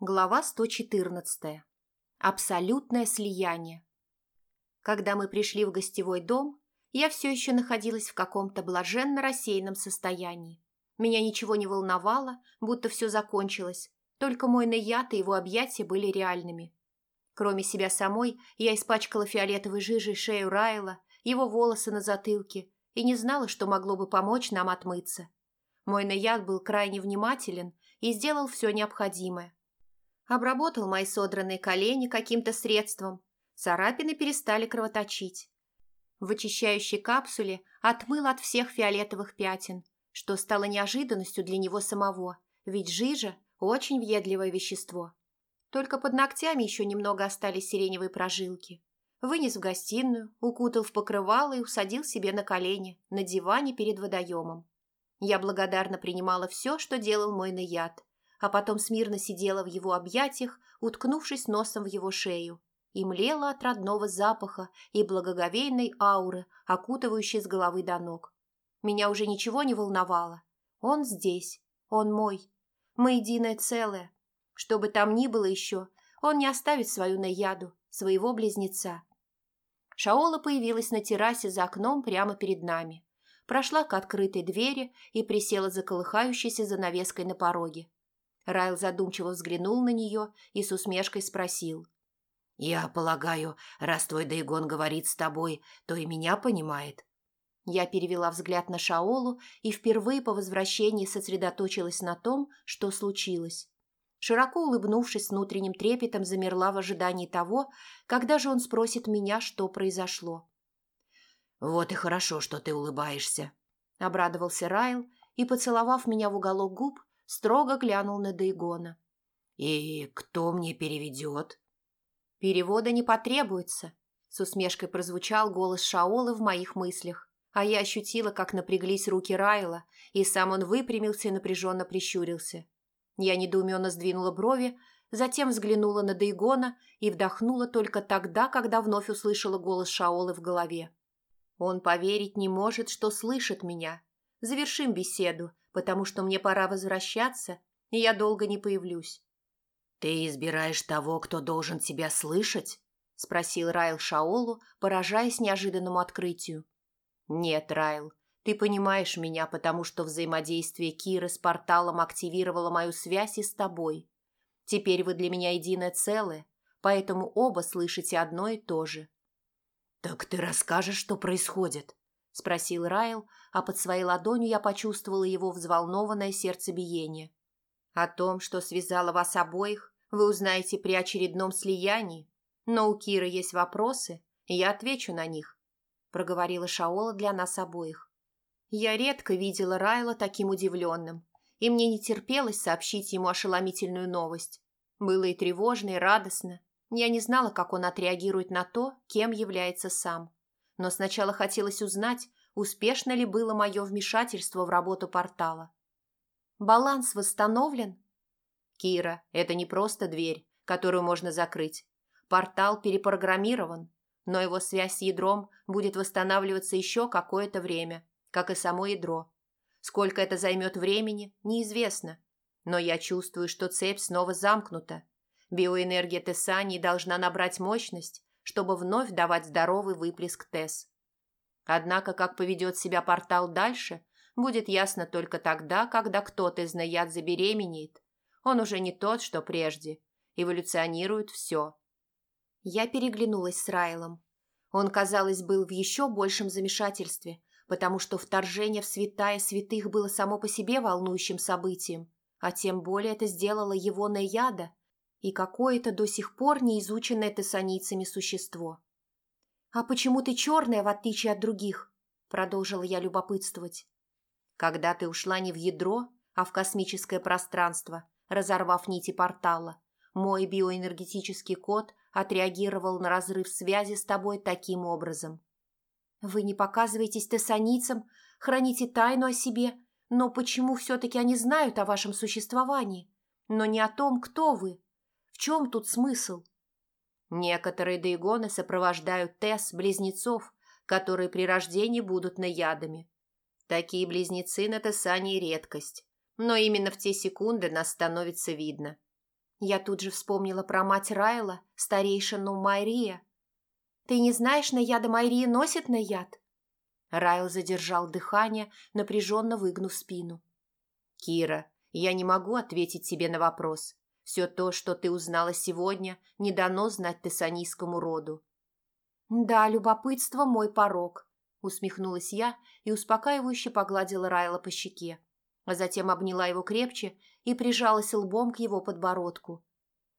Глава 114. Абсолютное слияние. Когда мы пришли в гостевой дом, я все еще находилась в каком-то блаженно рассеянном состоянии. Меня ничего не волновало, будто все закончилось, только мой наяд и его объятия были реальными. Кроме себя самой, я испачкала фиолетовой жижей шею Райла, его волосы на затылке и не знала, что могло бы помочь нам отмыться. Мой наяд был крайне внимателен и сделал все необходимое Обработал мои содранные колени каким-то средством. Царапины перестали кровоточить. В очищающей капсуле отмыл от всех фиолетовых пятен, что стало неожиданностью для него самого, ведь жижа – очень въедливое вещество. Только под ногтями еще немного остались сиреневые прожилки. Вынес в гостиную, укутал в покрывало и усадил себе на колени, на диване перед водоемом. Я благодарно принимала все, что делал мой наяд, а потом смирно сидела в его объятиях, уткнувшись носом в его шею, и млела от родного запаха и благоговейной ауры, окутывающей с головы до ног. Меня уже ничего не волновало. Он здесь, он мой. Мы единое целое. Что бы там ни было еще, он не оставит свою наяду, своего близнеца. Шаола появилась на террасе за окном прямо перед нами. Прошла к открытой двери и присела за колыхающейся занавеской на пороге. Райл задумчиво взглянул на нее и с усмешкой спросил. «Я полагаю, раз твой Дайгон говорит с тобой, то и меня понимает». Я перевела взгляд на Шаолу и впервые по возвращении сосредоточилась на том, что случилось. Широко улыбнувшись с внутренним трепетом, замерла в ожидании того, когда же он спросит меня, что произошло. «Вот и хорошо, что ты улыбаешься», — обрадовался Райл и, поцеловав меня в уголок губ, строго глянул на Дейгона. «И кто мне переведет?» «Перевода не потребуется», — с усмешкой прозвучал голос Шаолы в моих мыслях, а я ощутила, как напряглись руки Райла, и сам он выпрямился и напряженно прищурился. Я недоуменно сдвинула брови, затем взглянула на Дейгона и вдохнула только тогда, когда вновь услышала голос Шаолы в голове. «Он поверить не может, что слышит меня. Завершим беседу, потому что мне пора возвращаться, и я долго не появлюсь. «Ты избираешь того, кто должен тебя слышать?» – спросил Райл Шаолу, поражаясь неожиданному открытию. «Нет, Райл, ты понимаешь меня, потому что взаимодействие Киры с порталом активировало мою связь и с тобой. Теперь вы для меня единое целое, поэтому оба слышите одно и то же». «Так ты расскажешь, что происходит?» – спросил Райл, а под своей ладонью я почувствовала его взволнованное сердцебиение. «О том, что связало вас обоих, вы узнаете при очередном слиянии, но у Киры есть вопросы, и я отвечу на них», – проговорила Шаола для нас обоих. Я редко видела Райла таким удивленным, и мне не терпелось сообщить ему ошеломительную новость. Было и тревожно, и радостно. Я не знала, как он отреагирует на то, кем является сам но сначала хотелось узнать, успешно ли было мое вмешательство в работу портала. «Баланс восстановлен?» «Кира, это не просто дверь, которую можно закрыть. Портал перепрограммирован, но его связь с ядром будет восстанавливаться еще какое-то время, как и само ядро. Сколько это займет времени, неизвестно. Но я чувствую, что цепь снова замкнута. Биоэнергия Тессани должна набрать мощность, чтобы вновь давать здоровый выплеск ТЭС. Однако, как поведет себя портал дальше, будет ясно только тогда, когда кто-то из наяд забеременеет. Он уже не тот, что прежде. Эволюционирует все. Я переглянулась с Райлом. Он, казалось, был в еще большем замешательстве, потому что вторжение в святая святых было само по себе волнующим событием, а тем более это сделало его Наяда, и какое-то до сих пор не изученное тессаницами существо. «А почему ты черная, в отличие от других?» – продолжила я любопытствовать. «Когда ты ушла не в ядро, а в космическое пространство, разорвав нити портала, мой биоэнергетический код отреагировал на разрыв связи с тобой таким образом. Вы не показываетесь тессаницам, храните тайну о себе, но почему все-таки они знают о вашем существовании, но не о том, кто вы?» В чем тут смысл? Некоторые дейгоны сопровождают Тесс близнецов, которые при рождении будут наядами. Такие близнецы на Тессании редкость, но именно в те секунды нас становится видно. Я тут же вспомнила про мать Райла, старейшину Майрия. «Ты не знаешь, на яда Майрия носит на яд?» Райл задержал дыхание, напряженно выгнув спину. «Кира, я не могу ответить тебе на вопрос. Все то, что ты узнала сегодня, не дано знать тессанийскому роду». «Да, любопытство – мой порог», – усмехнулась я и успокаивающе погладила Райла по щеке, а затем обняла его крепче и прижалась лбом к его подбородку.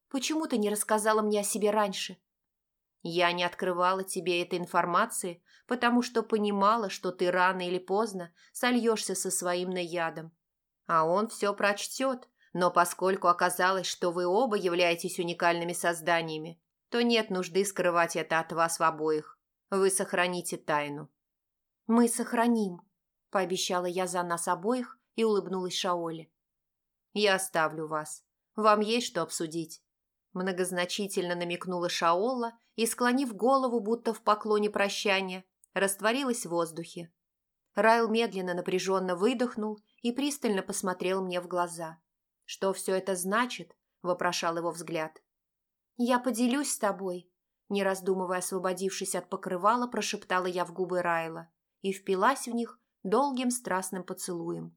«Почему ты не рассказала мне о себе раньше?» «Я не открывала тебе этой информации, потому что понимала, что ты рано или поздно сольешься со своим наядом. А он все прочтет, но поскольку оказалось, что вы оба являетесь уникальными созданиями, то нет нужды скрывать это от вас в обоих. Вы сохраните тайну». «Мы сохраним», – пообещала я за нас обоих и улыбнулась Шаоле. «Я оставлю вас. Вам есть что обсудить?» Многозначительно намекнула Шаола и, склонив голову, будто в поклоне прощания, растворилась в воздухе. Райл медленно напряженно выдохнул и пристально посмотрел мне в глаза. «Что все это значит?» – вопрошал его взгляд. «Я поделюсь с тобой», – не раздумывая освободившись от покрывала, прошептала я в губы Райла и впилась в них долгим страстным поцелуем.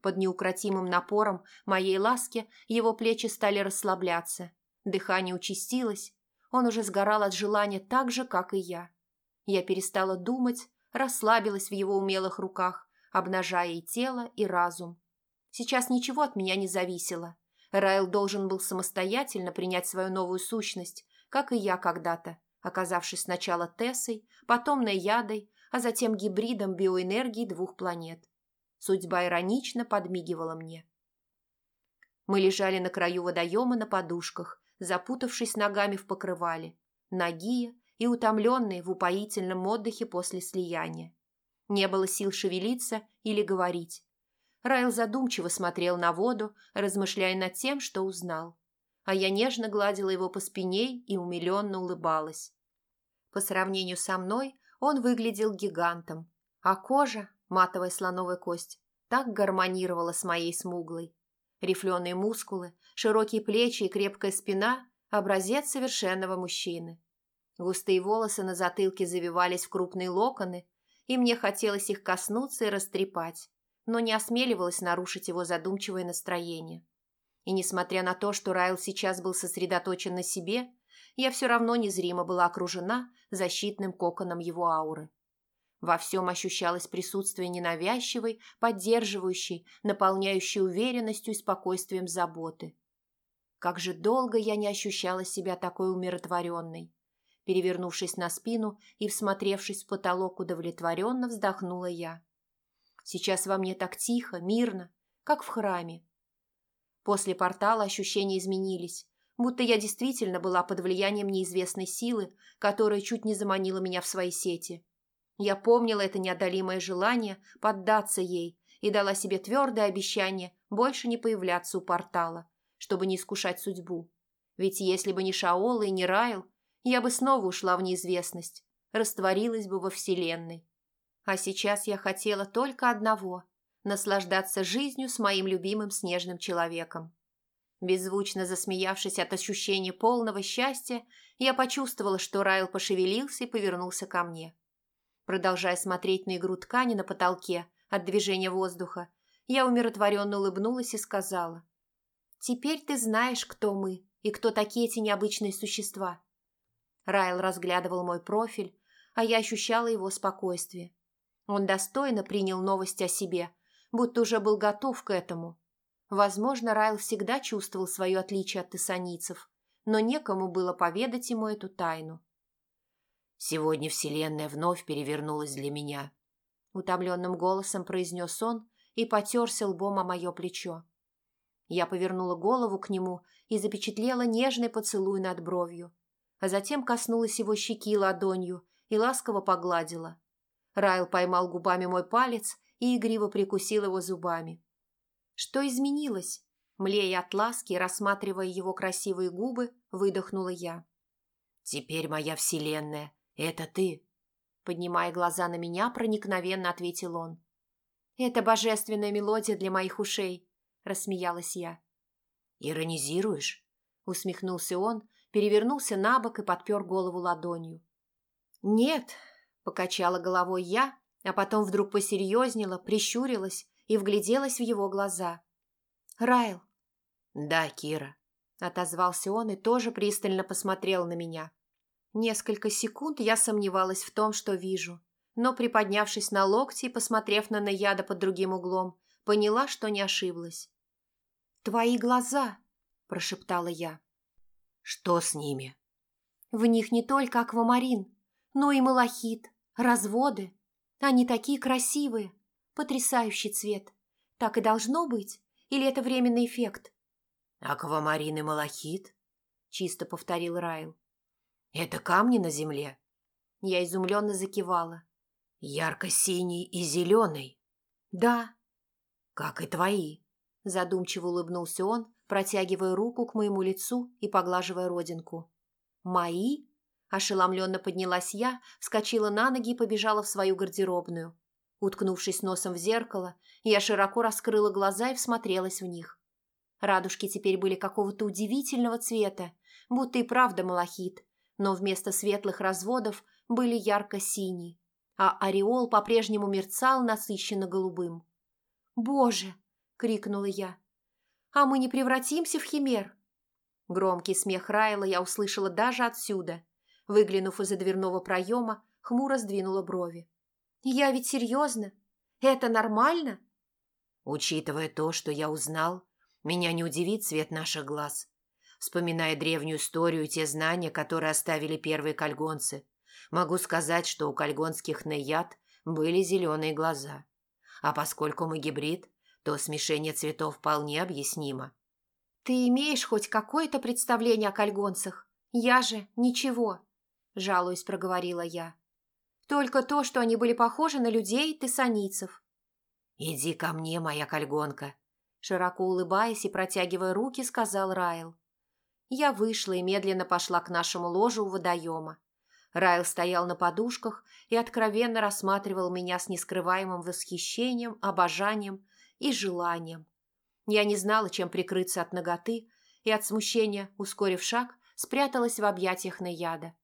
Под неукротимым напором моей ласки его плечи стали расслабляться, дыхание участилось, он уже сгорал от желания так же, как и я. Я перестала думать, расслабилась в его умелых руках, обнажая и тело, и разум. Сейчас ничего от меня не зависело. Райл должен был самостоятельно принять свою новую сущность, как и я когда-то, оказавшись сначала Тессой, потом Наядой, а затем гибридом биоэнергии двух планет. Судьба иронично подмигивала мне. Мы лежали на краю водоема на подушках, запутавшись ногами в покрывале, нагие и утомленные в упоительном отдыхе после слияния. Не было сил шевелиться или говорить. Райл задумчиво смотрел на воду, размышляя над тем, что узнал. А я нежно гладила его по спине и умиленно улыбалась. По сравнению со мной он выглядел гигантом, а кожа, матовая слоновая кость, так гармонировала с моей смуглой. Рифленые мускулы, широкие плечи и крепкая спина – образец совершенного мужчины. Густые волосы на затылке завивались в крупные локоны, и мне хотелось их коснуться и растрепать, но не осмеливалась нарушить его задумчивое настроение. И несмотря на то, что Райл сейчас был сосредоточен на себе, я все равно незримо была окружена защитным коконом его ауры. Во всем ощущалось присутствие ненавязчивой, поддерживающей, наполняющей уверенностью и спокойствием заботы. Как же долго я не ощущала себя такой умиротворенной. Перевернувшись на спину и всмотревшись в потолок удовлетворенно, вздохнула я. Сейчас во мне так тихо, мирно, как в храме. После портала ощущения изменились, будто я действительно была под влиянием неизвестной силы, которая чуть не заманила меня в свои сети. Я помнила это неодолимое желание поддаться ей и дала себе твердое обещание больше не появляться у портала, чтобы не искушать судьбу. Ведь если бы не Шаола и не Райл, я бы снова ушла в неизвестность, растворилась бы во Вселенной. А сейчас я хотела только одного – наслаждаться жизнью с моим любимым снежным человеком. Беззвучно засмеявшись от ощущения полного счастья, я почувствовала, что Райл пошевелился и повернулся ко мне. Продолжая смотреть на игру ткани на потолке от движения воздуха, я умиротворенно улыбнулась и сказала. «Теперь ты знаешь, кто мы и кто такие эти необычные существа». Райл разглядывал мой профиль, а я ощущала его спокойствие. Он достойно принял новость о себе, будто уже был готов к этому. Возможно, Райл всегда чувствовал свое отличие от тессаницев, но некому было поведать ему эту тайну. Сегодня Вселенная вновь перевернулась для меня. Утомленным голосом произнес он и потерся лбом о мое плечо. Я повернула голову к нему и запечатлела нежный поцелуй над бровью, а затем коснулась его щеки ладонью и ласково погладила. Райл поймал губами мой палец и игриво прикусил его зубами. Что изменилось? Млея от ласки, рассматривая его красивые губы, выдохнула я. «Теперь моя вселенная «Это ты?» Поднимая глаза на меня, проникновенно ответил он. «Это божественная мелодия для моих ушей», – рассмеялась я. «Иронизируешь? усмехнулся он, перевернулся на бок и подпер голову ладонью. «Нет», – покачала головой я, а потом вдруг посерьезнела, прищурилась и вгляделась в его глаза. «Райл». «Да, Кира», – отозвался он и тоже пристально посмотрел на меня. Несколько секунд я сомневалась в том, что вижу, но, приподнявшись на локти и посмотрев на Наяда под другим углом, поняла, что не ошиблась. «Твои глаза!» – прошептала я. «Что с ними?» «В них не только аквамарин, но и малахит, разводы. Они такие красивые, потрясающий цвет. Так и должно быть? Или это временный эффект?» «Аквамарин и малахит?» – чисто повторил Райл. «Это камни на земле?» Я изумленно закивала. «Ярко-синий и зеленый?» «Да». «Как и твои», – задумчиво улыбнулся он, протягивая руку к моему лицу и поглаживая родинку. «Мои?» – ошеломленно поднялась я, вскочила на ноги и побежала в свою гардеробную. Уткнувшись носом в зеркало, я широко раскрыла глаза и всмотрелась в них. Радужки теперь были какого-то удивительного цвета, будто и правда малахит, но вместо светлых разводов были ярко-синие, а ореол по-прежнему мерцал насыщенно голубым. «Боже!» — крикнула я. «А мы не превратимся в химер?» Громкий смех Райла я услышала даже отсюда. Выглянув из-за дверного проема, хмуро сдвинула брови. «Я ведь серьезно? Это нормально?» «Учитывая то, что я узнал, меня не удивит цвет наших глаз. Вспоминая древнюю историю и те знания, которые оставили первые кальгонцы, могу сказать, что у кальгонских нейят были зеленые глаза. А поскольку мы гибрид, то смешение цветов вполне объяснимо. «Ты имеешь хоть какое-то представление о кальгонцах? Я же ничего», – жалуясь, проговорила я. «Только то, что они были похожи на людей тессаницев». «Иди ко мне, моя кальгонка», – широко улыбаясь и протягивая руки, сказал Райл. Я вышла и медленно пошла к нашему ложу у водоема. Райл стоял на подушках и откровенно рассматривал меня с нескрываемым восхищением, обожанием и желанием. Я не знала, чем прикрыться от ноготы, и от смущения, ускорив шаг, спряталась в объятиях Наяда.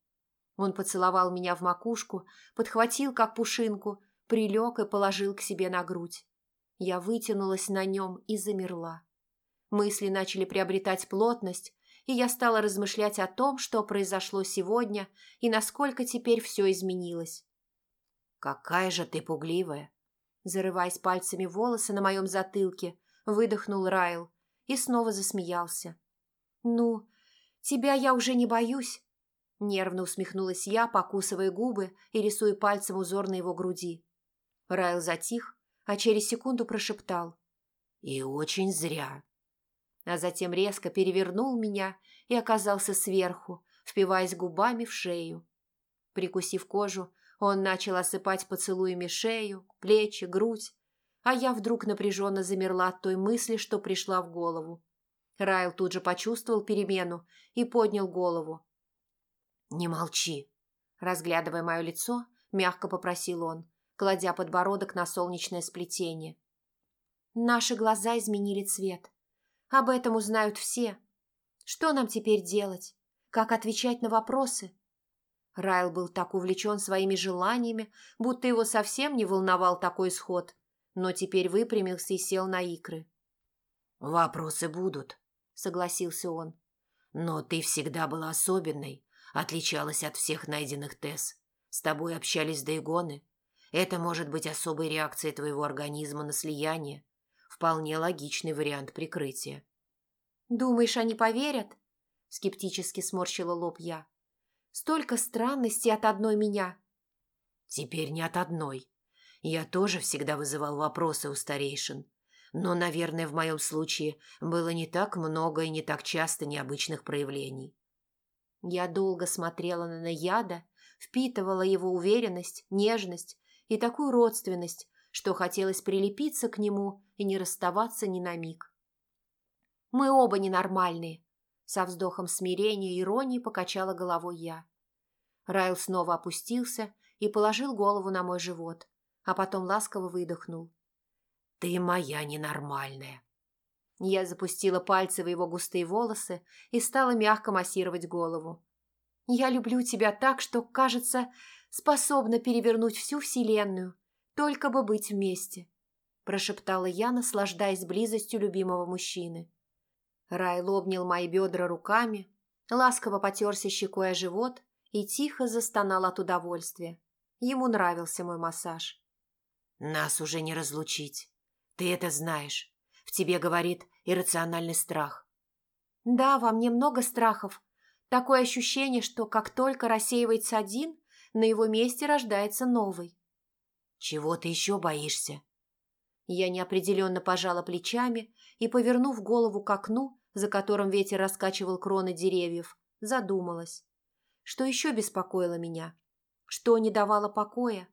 Он поцеловал меня в макушку, подхватил, как пушинку, прилег и положил к себе на грудь. Я вытянулась на нем и замерла. Мысли начали приобретать плотность, и я стала размышлять о том, что произошло сегодня и насколько теперь все изменилось. «Какая же ты пугливая!» Зарываясь пальцами волосы на моем затылке, выдохнул Райл и снова засмеялся. «Ну, тебя я уже не боюсь», – нервно усмехнулась я, покусывая губы и рисуя пальцем узор на его груди. Райл затих, а через секунду прошептал. «И очень зря» а затем резко перевернул меня и оказался сверху, впиваясь губами в шею. Прикусив кожу, он начал осыпать поцелуями шею, плечи, грудь, а я вдруг напряженно замерла от той мысли, что пришла в голову. Райл тут же почувствовал перемену и поднял голову. «Не молчи!» Разглядывая мое лицо, мягко попросил он, кладя подбородок на солнечное сплетение. Наши глаза изменили цвет. Об этом узнают все. Что нам теперь делать? Как отвечать на вопросы? Райл был так увлечен своими желаниями, будто его совсем не волновал такой исход, но теперь выпрямился и сел на икры. «Вопросы будут», — согласился он. «Но ты всегда была особенной, отличалась от всех найденных Тесс. С тобой общались Дейгоны. Это может быть особой реакцией твоего организма на слияние. Вполне логичный вариант прикрытия. «Думаешь, они поверят?» – скептически сморщила лоб я. «Столько странностей от одной меня». «Теперь не от одной. Я тоже всегда вызывал вопросы у старейшин. Но, наверное, в моем случае было не так много и не так часто необычных проявлений». Я долго смотрела на Наяда, впитывала его уверенность, нежность и такую родственность, что хотелось прилепиться к нему и не расставаться ни на миг. «Мы оба ненормальные», — со вздохом смирения и иронии покачала головой я. Райл снова опустился и положил голову на мой живот, а потом ласково выдохнул. «Ты моя ненормальная». Я запустила пальцы в его густые волосы и стала мягко массировать голову. «Я люблю тебя так, что, кажется, способна перевернуть всю вселенную, только бы быть вместе», прошептала я, наслаждаясь близостью любимого мужчины. Райл обнял мои бедра руками, ласково потерся щекой о живот и тихо застонал от удовольствия. Ему нравился мой массаж. «Нас уже не разлучить. Ты это знаешь. В тебе говорит иррациональный страх». «Да, во мне много страхов. Такое ощущение, что как только рассеивается один, на его месте рождается новый». «Чего ты еще боишься?» Я неопределенно пожала плечами и, повернув голову к окну, за которым ветер раскачивал кроны деревьев, задумалась. Что еще беспокоило меня? Что не давало покоя?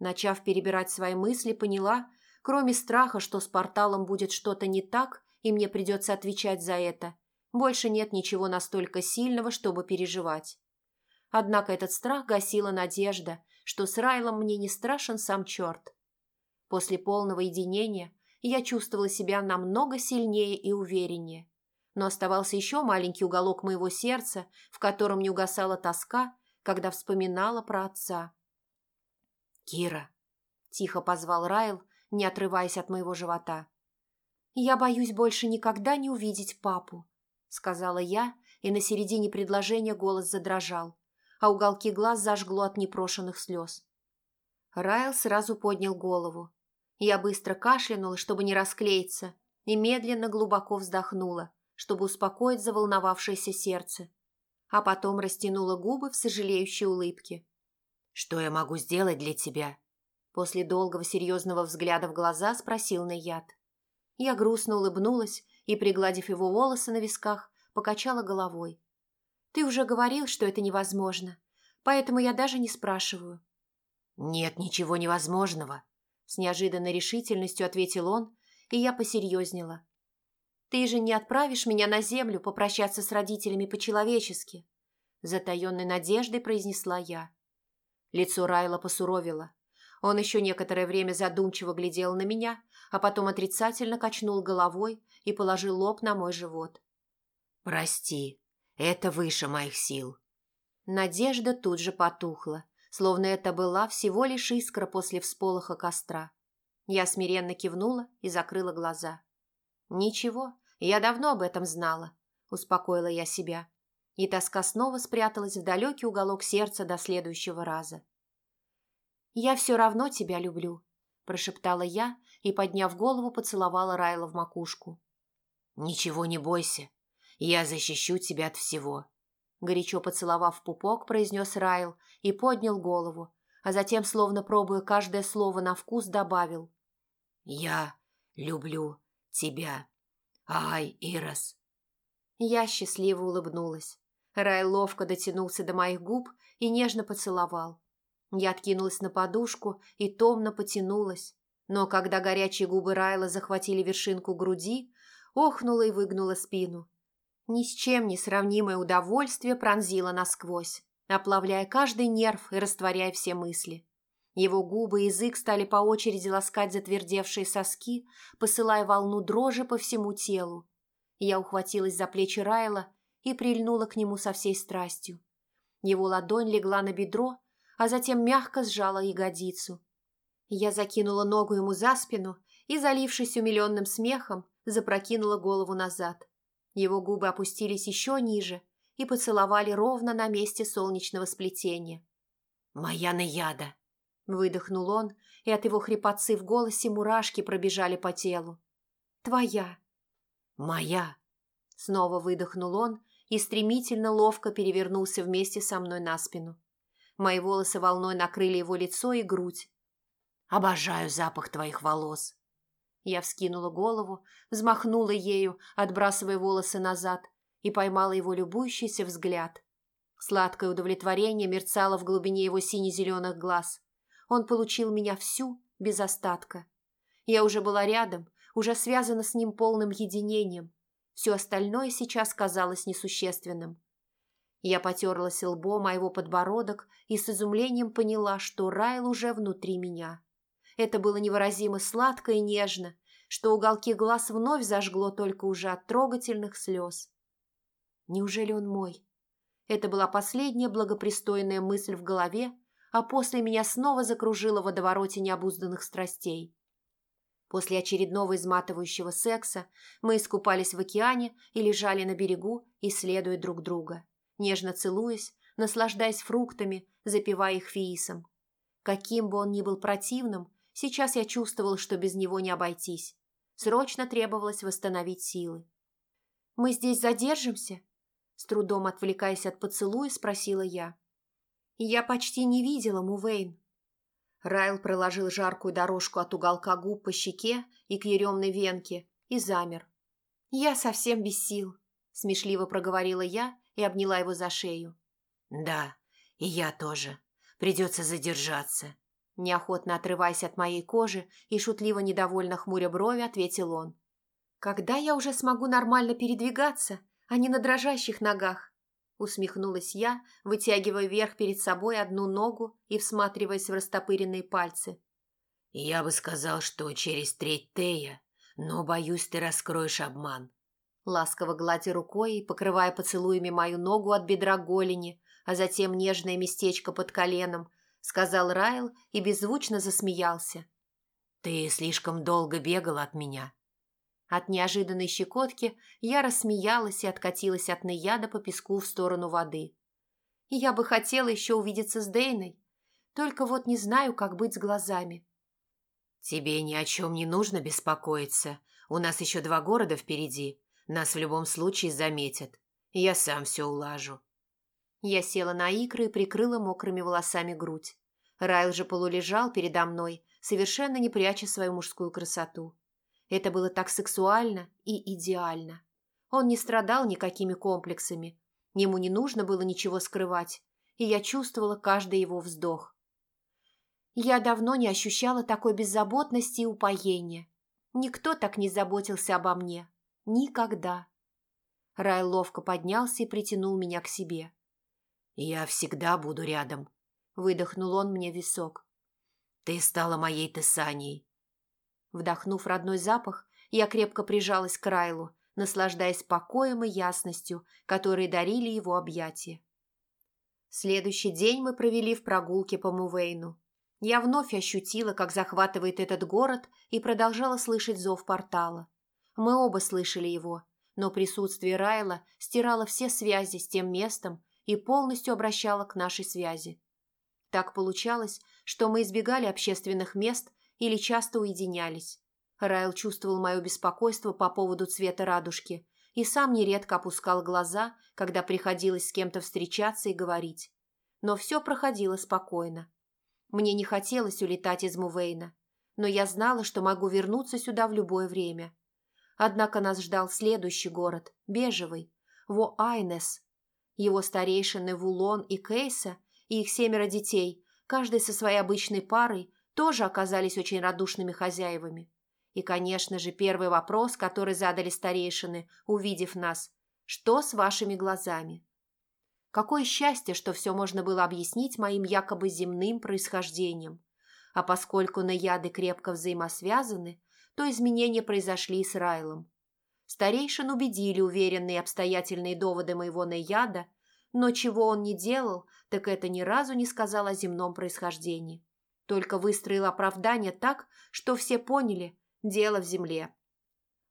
Начав перебирать свои мысли, поняла, кроме страха, что с порталом будет что-то не так, и мне придется отвечать за это, больше нет ничего настолько сильного, чтобы переживать. Однако этот страх гасила надежда, что с Райлом мне не страшен сам черт. После полного единения я чувствовала себя намного сильнее и увереннее. Но оставался еще маленький уголок моего сердца, в котором не угасала тоска, когда вспоминала про отца. «Кира!» – тихо позвал Райл, не отрываясь от моего живота. «Я боюсь больше никогда не увидеть папу», – сказала я, и на середине предложения голос задрожал, а уголки глаз зажгло от непрошенных слез. Райл сразу поднял голову, я быстро кашлянула, чтобы не расклеиться, и медленно глубоко вздохнула, чтобы успокоить заволновавшееся сердце. А потом растянула губы в сожалеющей улыбке. «Что я могу сделать для тебя?» После долгого серьезного взгляда в глаза спросил Наяд. Я грустно улыбнулась и, пригладив его волосы на висках, покачала головой. «Ты уже говорил, что это невозможно, поэтому я даже не спрашиваю». «Нет ничего невозможного», с неожиданной решительностью ответил он, и я посерьезнела. «Ты же не отправишь меня на землю попрощаться с родителями по-человечески?» Затаенной надеждой произнесла я. Лицо Райла посуровило. Он еще некоторое время задумчиво глядел на меня, а потом отрицательно качнул головой и положил лоб на мой живот. «Прости, это выше моих сил». Надежда тут же потухла, словно это была всего лишь искра после всполоха костра. Я смиренно кивнула и закрыла глаза. «Ничего, я давно об этом знала», – успокоила я себя. И тоска снова спряталась в далекий уголок сердца до следующего раза. «Я все равно тебя люблю», – прошептала я и, подняв голову, поцеловала Райла в макушку. «Ничего не бойся, я защищу тебя от всего», горячо поцеловав пупок, произнес Райл и поднял голову, а затем, словно пробуя каждое слово на вкус, добавил. «Я люблю тебя. Ай, Ирос!» Я счастливо улыбнулась. Рай ловко дотянулся до моих губ и нежно поцеловал. Я откинулась на подушку и томно потянулась, но когда горячие губы Райла захватили вершинку груди, охнула и выгнула спину. Ни с чем не сравнимое удовольствие пронзило насквозь, оплавляя каждый нерв и растворяя все мысли. Его губы и язык стали по очереди ласкать затвердевшие соски, посылая волну дрожи по всему телу. Я ухватилась за плечи Райла и прильнула к нему со всей страстью. Его ладонь легла на бедро, а затем мягко сжала ягодицу. Я закинула ногу ему за спину и, залившись умиленным смехом, запрокинула голову назад. Его губы опустились еще ниже и поцеловали ровно на месте солнечного сплетения. «Моя наяда!» – выдохнул он, и от его хрипотцы в голосе мурашки пробежали по телу. «Твоя!» «Моя!» – снова выдохнул он и стремительно ловко перевернулся вместе со мной на спину. Мои волосы волной накрыли его лицо и грудь. «Обожаю запах твоих волос!» Я вскинула голову, взмахнула ею, отбрасывая волосы назад, и поймала его любующийся взгляд. Сладкое удовлетворение мерцало в глубине его сине-зеленых глаз. Он получил меня всю, без остатка. Я уже была рядом, уже связана с ним полным единением. Все остальное сейчас казалось несущественным. Я потерлась лбом о его подбородок и с изумлением поняла, что Райл уже внутри меня. Это было невыразимо сладко и нежно, что уголки глаз вновь зажгло только уже от трогательных слез. Неужели он мой? Это была последняя благопристойная мысль в голове, а после меня снова закружило в водовороте необузданных страстей. После очередного изматывающего секса мы искупались в океане и лежали на берегу, исследуя друг друга, нежно целуясь, наслаждаясь фруктами, запивая их фиисом. Каким бы он ни был противным, сейчас я чувствовал, что без него не обойтись. Срочно требовалось восстановить силы. «Мы здесь задержимся?» С трудом отвлекаясь от поцелуя, спросила я. «Я почти не видела Мувейн». Райл проложил жаркую дорожку от уголка губ по щеке и к еремной венке и замер. «Я совсем без сил», – смешливо проговорила я и обняла его за шею. «Да, и я тоже. Придется задержаться». Неохотно отрываясь от моей кожи и шутливо недовольно хмуря брови, ответил он. «Когда я уже смогу нормально передвигаться, а не на дрожащих ногах?» Усмехнулась я, вытягивая вверх перед собой одну ногу и всматриваясь в растопыренные пальцы. «Я бы сказал, что через треть Тея, но, боюсь, ты раскроешь обман». Ласково гладя рукой и покрывая поцелуями мою ногу от бедра голени, а затем нежное местечко под коленом, сказал Райл и беззвучно засмеялся. «Ты слишком долго бегал от меня». От неожиданной щекотки я рассмеялась и откатилась от наяда по песку в сторону воды. я бы хотела еще увидеться с Дейной, только вот не знаю, как быть с глазами. «Тебе ни о чем не нужно беспокоиться. У нас еще два города впереди. Нас в любом случае заметят. Я сам все улажу». Я села на икры и прикрыла мокрыми волосами грудь. Райл же полулежал передо мной, совершенно не пряча свою мужскую красоту. Это было так сексуально и идеально. Он не страдал никакими комплексами. Ему не нужно было ничего скрывать, и я чувствовала каждый его вздох. Я давно не ощущала такой беззаботности и упоения. Никто так не заботился обо мне. Никогда. Рай ловко поднялся и притянул меня к себе. «Я всегда буду рядом», — выдохнул он мне висок. «Ты стала моей Тессанией». Вдохнув родной запах, я крепко прижалась к Райлу, наслаждаясь покоем и ясностью, которые дарили его объятия. Следующий день мы провели в прогулке по Мувейну. Я вновь ощутила, как захватывает этот город, и продолжала слышать зов портала. Мы оба слышали его, но присутствие Райла стирало все связи с тем местом, и полностью обращала к нашей связи. Так получалось, что мы избегали общественных мест или часто уединялись. Райл чувствовал мое беспокойство по поводу цвета радужки и сам нередко опускал глаза, когда приходилось с кем-то встречаться и говорить. Но все проходило спокойно. Мне не хотелось улетать из Мувейна, но я знала, что могу вернуться сюда в любое время. Однако нас ждал следующий город, Бежевый, Во-Айнес, его старейшины Вулон и Кейса и их семеро детей, каждый со своей обычной парой, тоже оказались очень радушными хозяевами. И, конечно же, первый вопрос, который задали старейшины, увидев нас, что с вашими глазами? Какое счастье, что все можно было объяснить моим якобы земным происхождением. А поскольку наяды крепко взаимосвязаны, то изменения произошли с Райлом. Старейшин убедили уверенные и обстоятельные доводы моего наяда, но чего он не делал, так это ни разу не сказал о земном происхождении. Только выстроил оправдание так, что все поняли – дело в земле.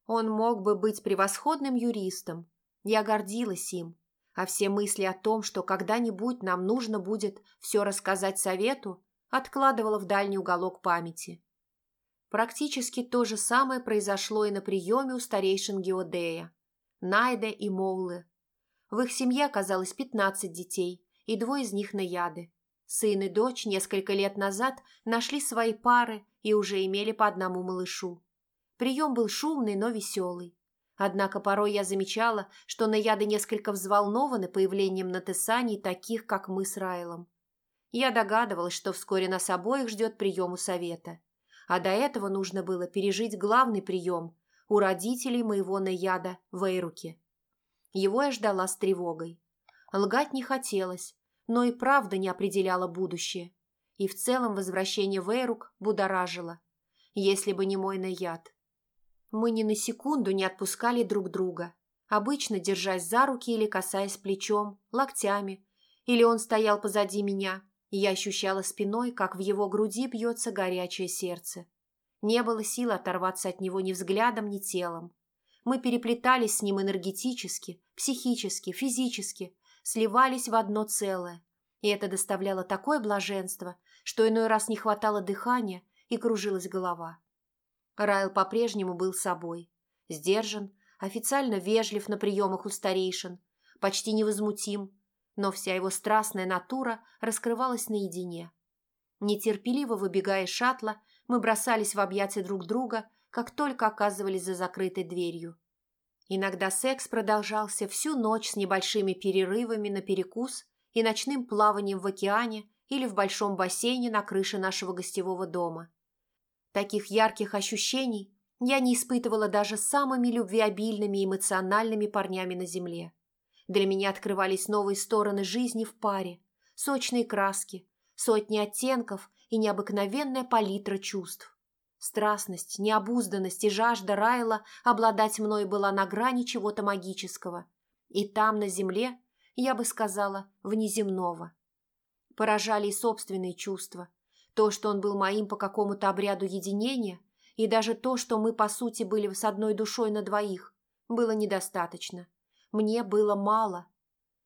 Он мог бы быть превосходным юристом. Я гордилась им. А все мысли о том, что когда-нибудь нам нужно будет все рассказать совету, откладывала в дальний уголок памяти. Практически то же самое произошло и на приеме у старейшин Геодея, Найда и Моулы. В их семье оказалось 15 детей, и двое из них наяды. Сын и дочь несколько лет назад нашли свои пары и уже имели по одному малышу. Прием был шумный, но веселый. Однако порой я замечала, что наяды несколько взволнованы появлением на Тесании таких, как мы с Райлом. Я догадывалась, что вскоре нас обоих ждет прием у совета а до этого нужно было пережить главный прием у родителей моего наяда в Эйруке. Его я ждала с тревогой. Лгать не хотелось, но и правда не определяла будущее. И в целом возвращение в Эйрук будоражило, если бы не мой наяд. Мы ни на секунду не отпускали друг друга, обычно держась за руки или касаясь плечом, локтями, или он стоял позади меня, я ощущала спиной, как в его груди бьется горячее сердце. Не было сил оторваться от него ни взглядом, ни телом. Мы переплетались с ним энергетически, психически, физически, сливались в одно целое, и это доставляло такое блаженство, что иной раз не хватало дыхания и кружилась голова. Райл по-прежнему был собой. Сдержан, официально вежлив на приемах у старейшин, почти невозмутим, но вся его страстная натура раскрывалась наедине. Нетерпеливо выбегая из шаттла, мы бросались в объятия друг друга, как только оказывались за закрытой дверью. Иногда секс продолжался всю ночь с небольшими перерывами на перекус и ночным плаванием в океане или в большом бассейне на крыше нашего гостевого дома. Таких ярких ощущений я не испытывала даже самыми любвеобильными и эмоциональными парнями на земле. Для меня открывались новые стороны жизни в паре, сочные краски, сотни оттенков и необыкновенная палитра чувств. Страстность, необузданность и жажда Райла обладать мной была на грани чего-то магического. И там, на земле, я бы сказала, внеземного. Поражали и собственные чувства. То, что он был моим по какому-то обряду единения, и даже то, что мы, по сути, были с одной душой на двоих, было недостаточно. Мне было мало.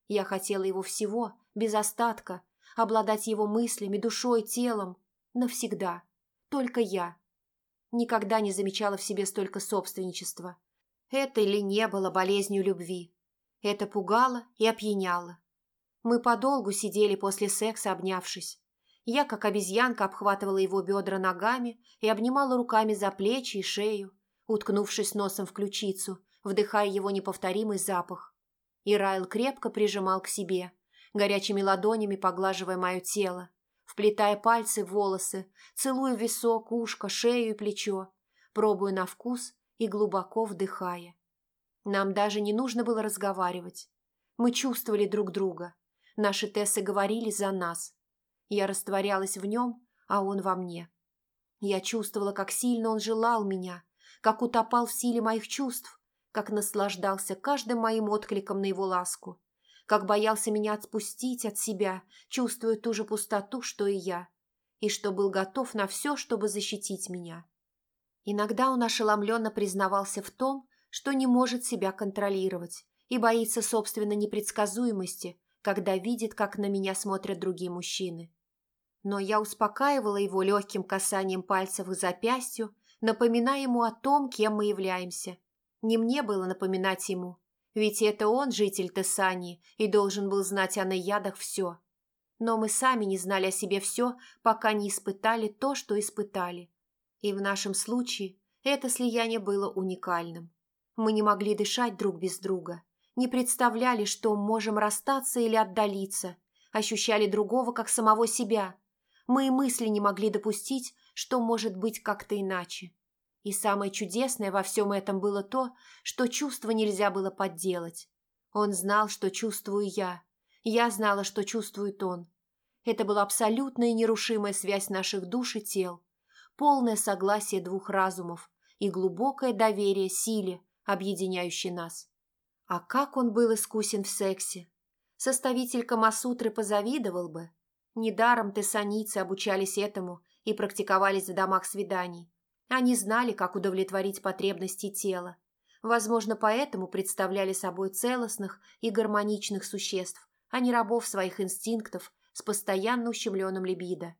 Я хотела его всего, без остатка, обладать его мыслями, душой, телом. Навсегда. Только я. Никогда не замечала в себе столько собственничества. Это или не было болезнью любви. Это пугало и опьяняло. Мы подолгу сидели после секса, обнявшись. Я, как обезьянка, обхватывала его бедра ногами и обнимала руками за плечи и шею, уткнувшись носом в ключицу, вдыхая его неповторимый запах. И Райл крепко прижимал к себе, горячими ладонями поглаживая мое тело, вплетая пальцы в волосы, целуя висок, ушко, шею и плечо, пробуя на вкус и глубоко вдыхая. Нам даже не нужно было разговаривать. Мы чувствовали друг друга. Наши Тессы говорили за нас. Я растворялась в нем, а он во мне. Я чувствовала, как сильно он желал меня, как утопал в силе моих чувств, как наслаждался каждым моим откликом на его ласку, как боялся меня отпустить от себя, чувствуя ту же пустоту, что и я, и что был готов на все, чтобы защитить меня. Иногда он ошеломленно признавался в том, что не может себя контролировать и боится собственной непредсказуемости, когда видит, как на меня смотрят другие мужчины. Но я успокаивала его легким касанием пальцев к запястью, напоминая ему о том, кем мы являемся. Не мне было напоминать ему, ведь это он житель Тессании и должен был знать о наядах все. Но мы сами не знали о себе все, пока не испытали то, что испытали. И в нашем случае это слияние было уникальным. Мы не могли дышать друг без друга, не представляли, что можем расстаться или отдалиться, ощущали другого как самого себя. Мы и мысли не могли допустить, что может быть как-то иначе. И самое чудесное во всем этом было то, что чувство нельзя было подделать. Он знал, что чувствую я. Я знала, что чувствует он. Это была абсолютная нерушимая связь наших душ и тел, полное согласие двух разумов и глубокое доверие силе, объединяющий нас. А как он был искусен в сексе! Составитель Камасутры позавидовал бы. Недаром тессаницы обучались этому и практиковались в домах свиданий. Они знали, как удовлетворить потребности тела. Возможно, поэтому представляли собой целостных и гармоничных существ, а не рабов своих инстинктов с постоянно ущемленным либидо.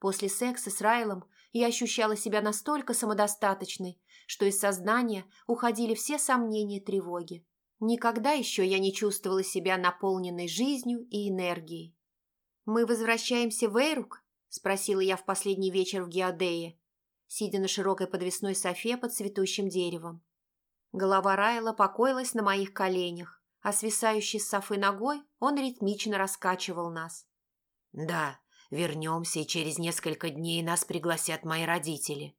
После секса с Райлом я ощущала себя настолько самодостаточной, что из сознания уходили все сомнения и тревоги. Никогда еще я не чувствовала себя наполненной жизнью и энергией. «Мы возвращаемся в Эйрук?» – спросила я в последний вечер в Геодее, сидя на широкой подвесной софе под цветущим деревом. Голова Райла покоилась на моих коленях, а свисающий с софы ногой он ритмично раскачивал нас. «Да, вернемся, и через несколько дней нас пригласят мои родители.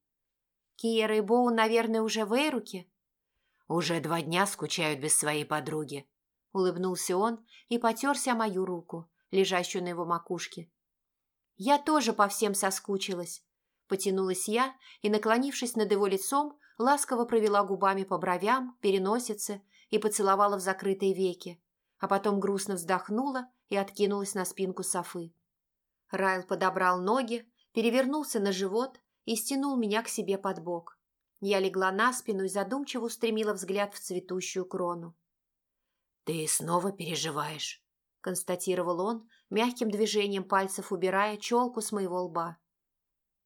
Киера и Боу, наверное, уже в Эйруке?» «Уже два дня скучают без своей подруги», — улыбнулся он и потерся мою руку, лежащую на его макушке. «Я тоже по всем соскучилась», — потянулась я и, наклонившись над его лицом, ласково провела губами по бровям, переносице и поцеловала в закрытые веки, а потом грустно вздохнула и откинулась на спинку Софы. Райл подобрал ноги, перевернулся на живот и стянул меня к себе под бок. Я легла на спину и задумчиво устремила взгляд в цветущую крону. «Ты снова переживаешь», – констатировал он, мягким движением пальцев убирая челку с моего лба.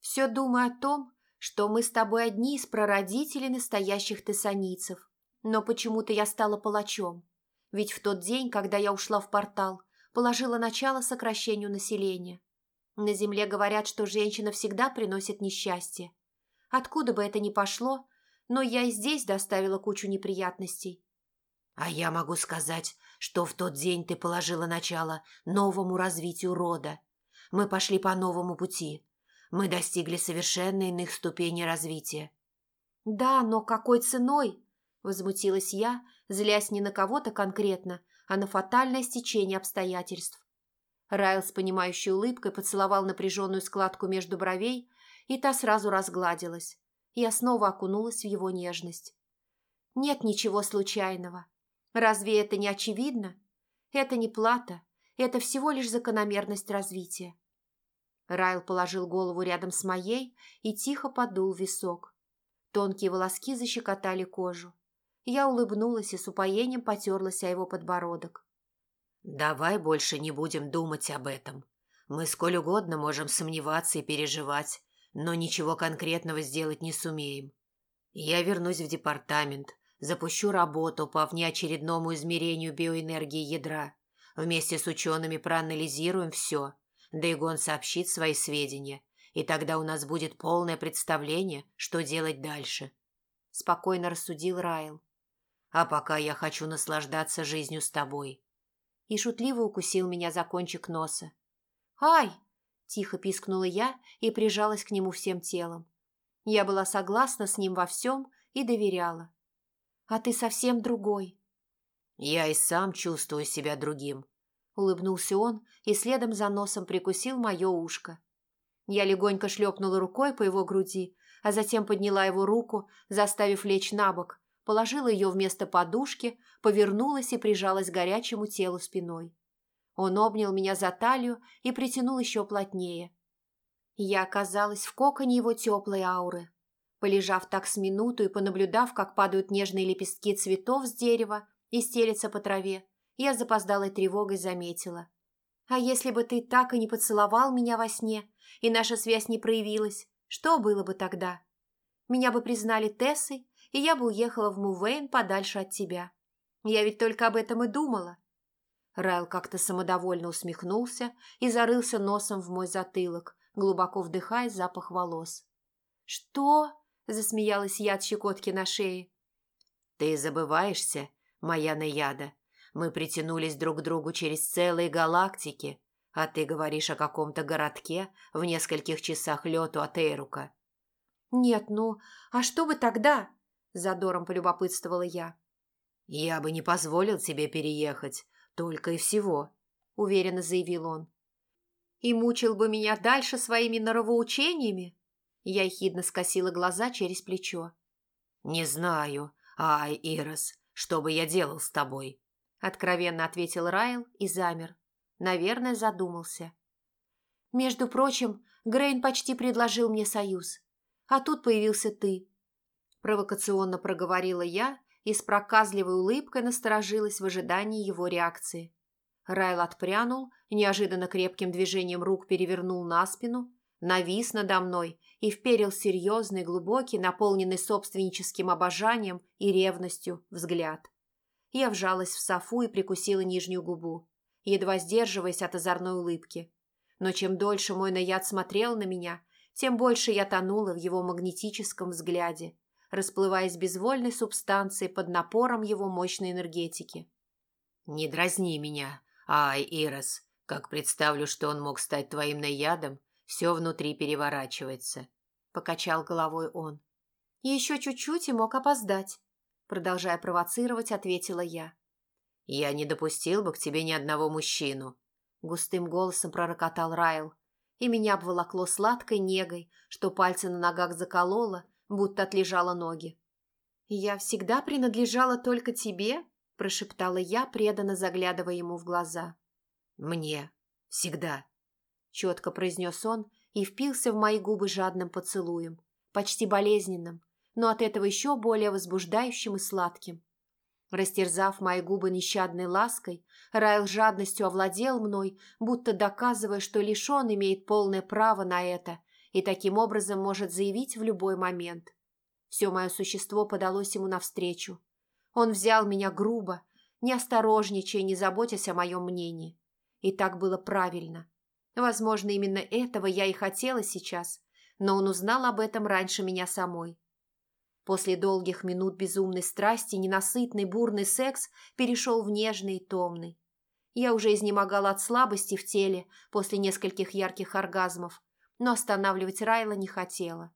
«Все думаю о том, что мы с тобой одни из прародителей настоящих тессаницев, но почему-то я стала палачом. Ведь в тот день, когда я ушла в портал, положила начало сокращению населения. На земле говорят, что женщина всегда приносит несчастье. Откуда бы это ни пошло, но я и здесь доставила кучу неприятностей. А я могу сказать, что в тот день ты положила начало новому развитию рода. Мы пошли по новому пути. Мы достигли совершенно иных ступеней развития. Да, но какой ценой? Возмутилась я, злясь не на кого-то конкретно, а на фатальное стечение обстоятельств. Райл с понимающей улыбкой поцеловал напряженную складку между бровей, и та сразу разгладилась. Я снова окунулась в его нежность. Нет ничего случайного. Разве это не очевидно? Это не плата, это всего лишь закономерность развития. Райл положил голову рядом с моей и тихо подул висок. Тонкие волоски защекотали кожу. Я улыбнулась и с упоением потерлась о его подбородок. «Давай больше не будем думать об этом. Мы сколь угодно можем сомневаться и переживать, но ничего конкретного сделать не сумеем. Я вернусь в департамент, запущу работу по внеочередному измерению биоэнергии ядра. Вместе с учеными проанализируем все. Дейгон сообщит свои сведения, и тогда у нас будет полное представление, что делать дальше. Спокойно рассудил Райл. А пока я хочу наслаждаться жизнью с тобой. И шутливо укусил меня за кончик носа. «Ай!» Тихо пискнула я и прижалась к нему всем телом. Я была согласна с ним во всем и доверяла. «А ты совсем другой». «Я и сам чувствую себя другим», — улыбнулся он и следом за носом прикусил мое ушко. Я легонько шлепнула рукой по его груди, а затем подняла его руку, заставив лечь на бок, положила ее вместо подушки, повернулась и прижалась к горячему телу спиной. Он обнял меня за талию и притянул еще плотнее. Я оказалась в коконе его теплой ауры. Полежав так с минуту и понаблюдав, как падают нежные лепестки цветов с дерева и стелятся по траве, я с запоздалой тревогой заметила. «А если бы ты так и не поцеловал меня во сне, и наша связь не проявилась, что было бы тогда? Меня бы признали Тессой, и я бы уехала в Мувейн подальше от тебя. Я ведь только об этом и думала. Райл как-то самодовольно усмехнулся и зарылся носом в мой затылок, глубоко вдыхая запах волос. «Что?» – засмеялась я от щекотки на шее. «Ты забываешься, моя Наяда. Мы притянулись друг к другу через целые галактики, а ты говоришь о каком-то городке в нескольких часах лету от Эйрука». «Нет, ну, а что бы тогда?» – задором полюбопытствовала я. «Я бы не позволил тебе переехать, «Только и всего», – уверенно заявил он. «И мучил бы меня дальше своими норовоучениями?» Я ехидно скосила глаза через плечо. «Не знаю. Ай, Ирос, что бы я делал с тобой?» Откровенно ответил Райл и замер. Наверное, задумался. «Между прочим, Грейн почти предложил мне союз. А тут появился ты». Провокационно проговорила я и с проказливой улыбкой насторожилась в ожидании его реакции. Райл отпрянул, неожиданно крепким движением рук перевернул на спину, навис надо мной и вперил серьезный, глубокий, наполненный собственническим обожанием и ревностью взгляд. Я вжалась в софу и прикусила нижнюю губу, едва сдерживаясь от озорной улыбки. Но чем дольше мой наяд смотрел на меня, тем больше я тонула в его магнетическом взгляде, расплываясь безвольной субстанцией под напором его мощной энергетики. «Не дразни меня, ай, Ирос. Как представлю, что он мог стать твоим наядом, все внутри переворачивается», — покачал головой он. «Еще чуть-чуть и мог опоздать», — продолжая провоцировать, ответила я. «Я не допустил бы к тебе ни одного мужчину», — густым голосом пророкотал Райл, и меня обволокло сладкой негой, что пальцы на ногах закололо, будто отлежала ноги. «Я всегда принадлежала только тебе?» – прошептала я, преданно заглядывая ему в глаза. «Мне. Всегда», – четко произнес он и впился в мои губы жадным поцелуем, почти болезненным, но от этого еще более возбуждающим и сладким. Растерзав мои губы нещадной лаской, Райл жадностью овладел мной, будто доказывая, что лишь он имеет полное право на это и таким образом может заявить в любой момент. Все мое существо подалось ему навстречу. Он взял меня грубо, не осторожничая, не заботясь о моем мнении. И так было правильно. Возможно, именно этого я и хотела сейчас, но он узнал об этом раньше меня самой. После долгих минут безумной страсти ненасытный бурный секс перешел в нежный и томный. Я уже изнемогала от слабости в теле после нескольких ярких оргазмов, но останавливать Райла не хотела.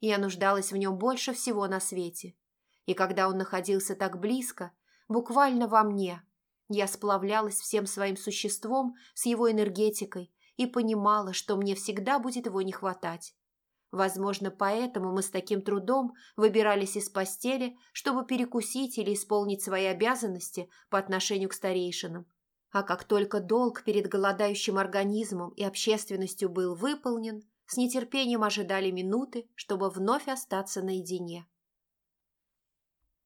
Я нуждалась в нем больше всего на свете. И когда он находился так близко, буквально во мне, я сплавлялась всем своим существом с его энергетикой и понимала, что мне всегда будет его не хватать. Возможно, поэтому мы с таким трудом выбирались из постели, чтобы перекусить или исполнить свои обязанности по отношению к старейшинам. А как только долг перед голодающим организмом и общественностью был выполнен, с нетерпением ожидали минуты, чтобы вновь остаться наедине.